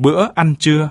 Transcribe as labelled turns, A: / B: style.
A: bữa ăn trưa.